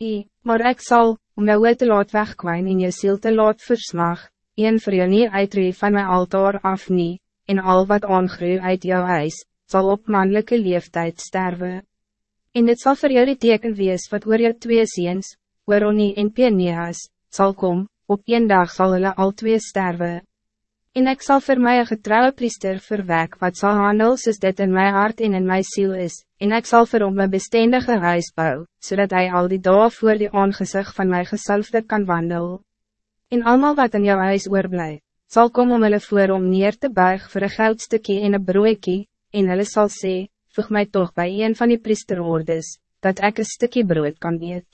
I, maar ik zal, om jou te laat wegkwijn en je ziel te laat versmag, een vir jou nie uitree van my altaar af nie, en al wat aangroei uit jou huis, zal op mannelijke leeftijd sterven. En dit zal voor jou die teken wees wat oor jou twee ziens, Ooronnie en Peneas, zal kom, op een dag zal hulle al twee sterven. En ik zal voor mij een getrouwe priester verwek wat zal handel soos dit in mijn hart en in mijn ziel is, en ik zal vir hom een bestendige huis bou, zodat hij al die dagen voor die aangezicht van mijn gesalfde kan wandel. En allemaal wat in jouw huis oorblij, zal komen om hulle voor om neer te buig voor een goudstukje en een broekie, en hulle sal sê, voeg mij toch bij een van die priesterordes, dat ik een stukje brood kan eet.